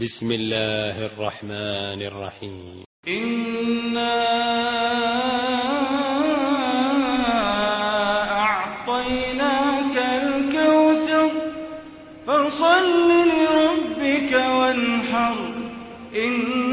بسم الله الرحمن الرحيم. إنا أعطيناك الكوثر فصل لربك وانحر. إن